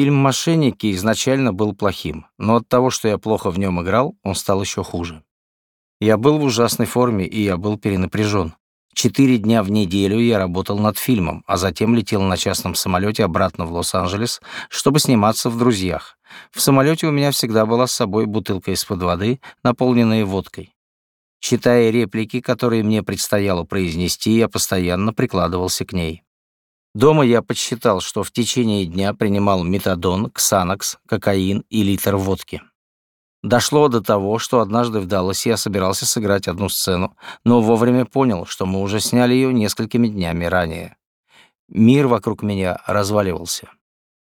Фильм «Мошенники» изначально был плохим, но от того, что я плохо в нем играл, он стал еще хуже. Я был в ужасной форме, и я был перенапряжен. Четыре дня в неделю я работал над фильмом, а затем летел на частном самолете обратно в Лос-Анджелес, чтобы сниматься в «Друзьях». В самолете у меня всегда была с собой бутылка из-под воды, наполненная водкой. Читая реплики, которые мне предстояло произнести, я постоянно прикладывался к ней. Дома я подсчитал, что в течение дня принимал метадон, ксанокс, кокаин и литр водки. Дошло до того, что однажды в Далласе я собирался сыграть одну сцену, но вовремя понял, что мы уже сняли ее несколькими днями ранее. Мир вокруг меня разваливался.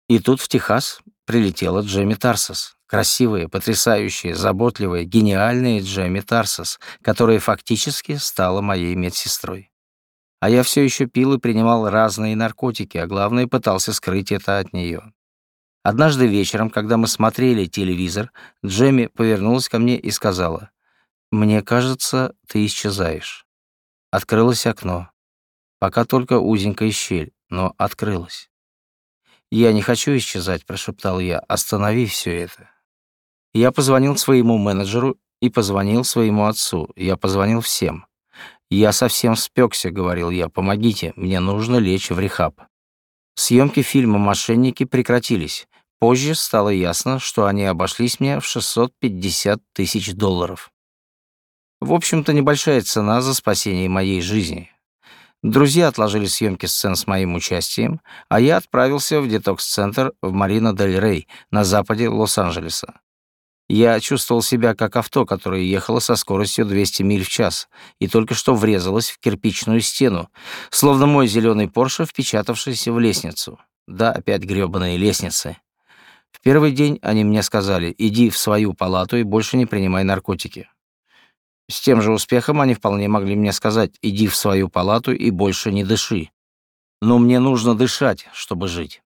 И тут в Техас прилетела Джемми Тарсос. Красивая, потрясающая, заботливая, гениальная Джемми Тарсос, которая фактически стала моей медсестрой. А я все еще пил и принимал разные наркотики, а главное, пытался скрыть это от нее. Однажды вечером, когда мы смотрели телевизор, Джемми повернулась ко мне и сказала, «Мне кажется, ты исчезаешь». Открылось окно. Пока только узенькая щель, но открылась. «Я не хочу исчезать», — прошептал я, — «останови все это». Я позвонил своему менеджеру и позвонил своему отцу. Я позвонил всем. «Я совсем спекся», — говорил я, — «помогите, мне нужно лечь в рехаб». Съемки фильма «Мошенники» прекратились. Позже стало ясно, что они обошлись мне в 650 тысяч долларов. В общем-то, небольшая цена за спасение моей жизни. Друзья отложили съемки сцен с моим участием, а я отправился в детокс-центр в Марина-дель-Рей на западе Лос-Анджелеса. Я чувствовал себя как авто, которое ехало со скоростью 200 миль в час и только что врезалось в кирпичную стену, словно мой зеленый Порше, впечатавшийся в лестницу. Да, опять грёбаные лестницы. В первый день они мне сказали, иди в свою палату и больше не принимай наркотики. С тем же успехом они вполне могли мне сказать «иди в свою палату и больше не дыши». Но мне нужно дышать, чтобы жить.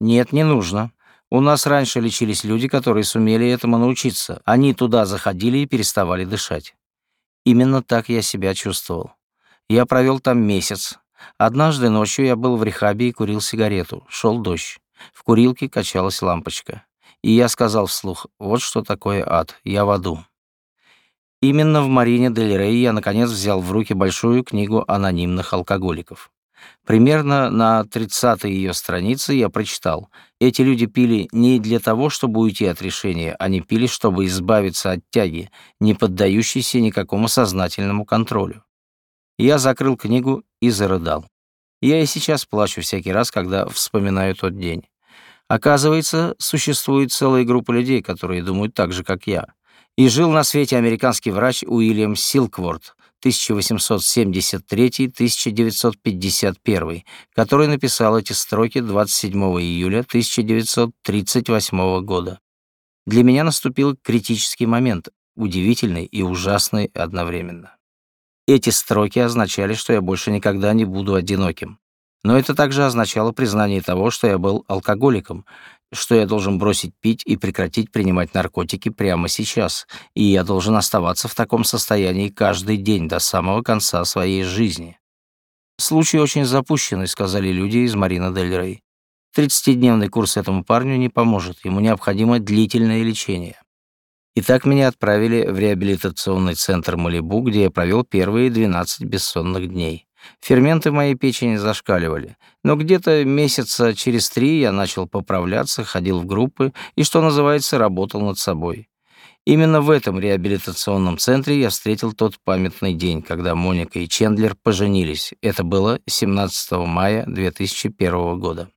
Нет, не нужно. У нас раньше лечились люди, которые сумели этому научиться. Они туда заходили и переставали дышать. Именно так я себя чувствовал. Я провел там месяц. Однажды ночью я был в рехабе и курил сигарету. Шел дождь. В курилке качалась лампочка. И я сказал вслух, вот что такое ад, я в аду. Именно в Марине Дель Рей я, наконец, взял в руки большую книгу анонимных алкоголиков. Примерно на 30-й ее странице я прочитал, эти люди пили не для того, чтобы уйти от решения, они пили, чтобы избавиться от тяги, не поддающейся никакому сознательному контролю. Я закрыл книгу и зарыдал. Я и сейчас плачу всякий раз, когда вспоминаю тот день. Оказывается, существует целая группа людей, которые думают так же, как я и жил на свете американский врач Уильям Силкворд 1873-1951, который написал эти строки 27 июля 1938 года. Для меня наступил критический момент, удивительный и ужасный одновременно. Эти строки означали, что я больше никогда не буду одиноким. Но это также означало признание того, что я был алкоголиком, что я должен бросить пить и прекратить принимать наркотики прямо сейчас, и я должен оставаться в таком состоянии каждый день до самого конца своей жизни. Случай очень запущенный, сказали люди из Марина Дель Рей. Тридцатидневный курс этому парню не поможет, ему необходимо длительное лечение. Итак, меня отправили в реабилитационный центр Малибу, где я провел первые 12 бессонных дней. Ферменты моей печени зашкаливали, но где-то месяца через три я начал поправляться, ходил в группы и, что называется, работал над собой. Именно в этом реабилитационном центре я встретил тот памятный день, когда Моника и Чендлер поженились. Это было 17 мая 2001 года.